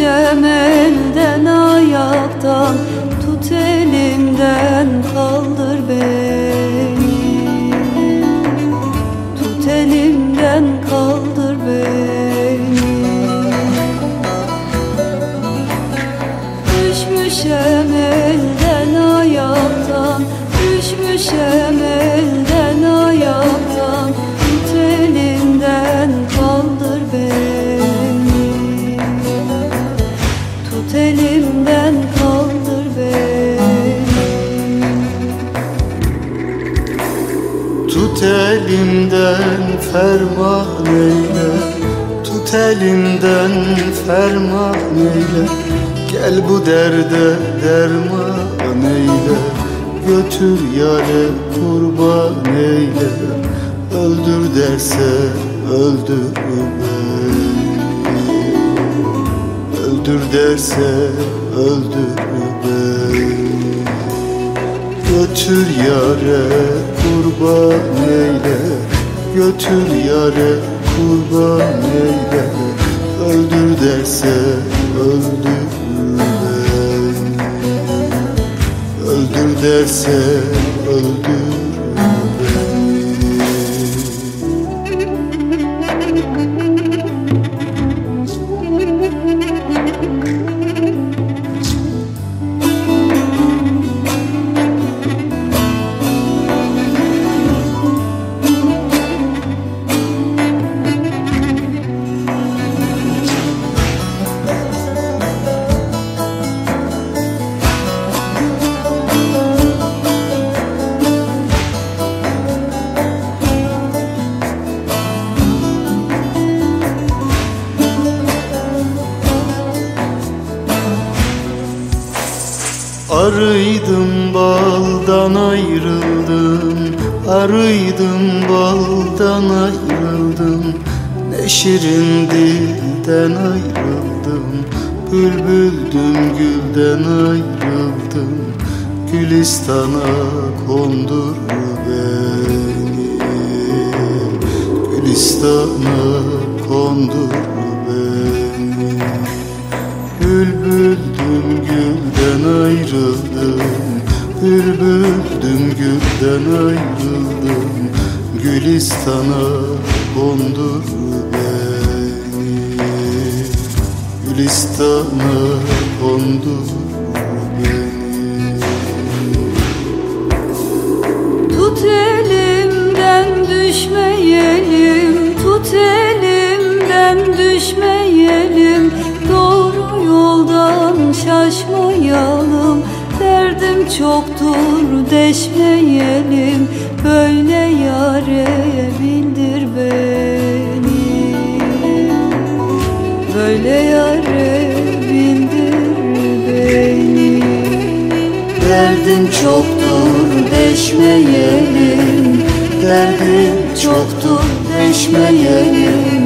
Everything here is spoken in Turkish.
Düşem ayaktan Tut elimden kaldır beni. Tut elimden kaldır beni. Düşmüşem elden ayaktan Düşmüşem Tut elimden ferman eyle Tut elimden ferman eyle Gel bu derde derman eyle Götür yare kurban eyle Öldür derse öldür beni. Öldür derse öldür beni. Götür yare kurban eyle Götür yare kurban eyle. Öldür derse öldür beni Öldür derse öldür Arıydım baldan ayrıldım. Arıydım baldan ayrıldım. Ne şirin dilden ayrıldım. Bülbüldüm gülden ayrıldım. Gülistan'a kondur beni. Gülistan'a kondur Bülbüldüm gülden ayrıldım. Bülbüldüm gülden ayrıldım. Gülistan'a kondur beni. Gülistan'a kondur beni. Tut elimden düşmeyelim. Tut elimden düşmeyelim çoktur deşmeyelim Böyle yare bildir beni. Böyle yare bildir beni. Derdim çoktur deşmeyelim Derdim çoktur deşmeyelim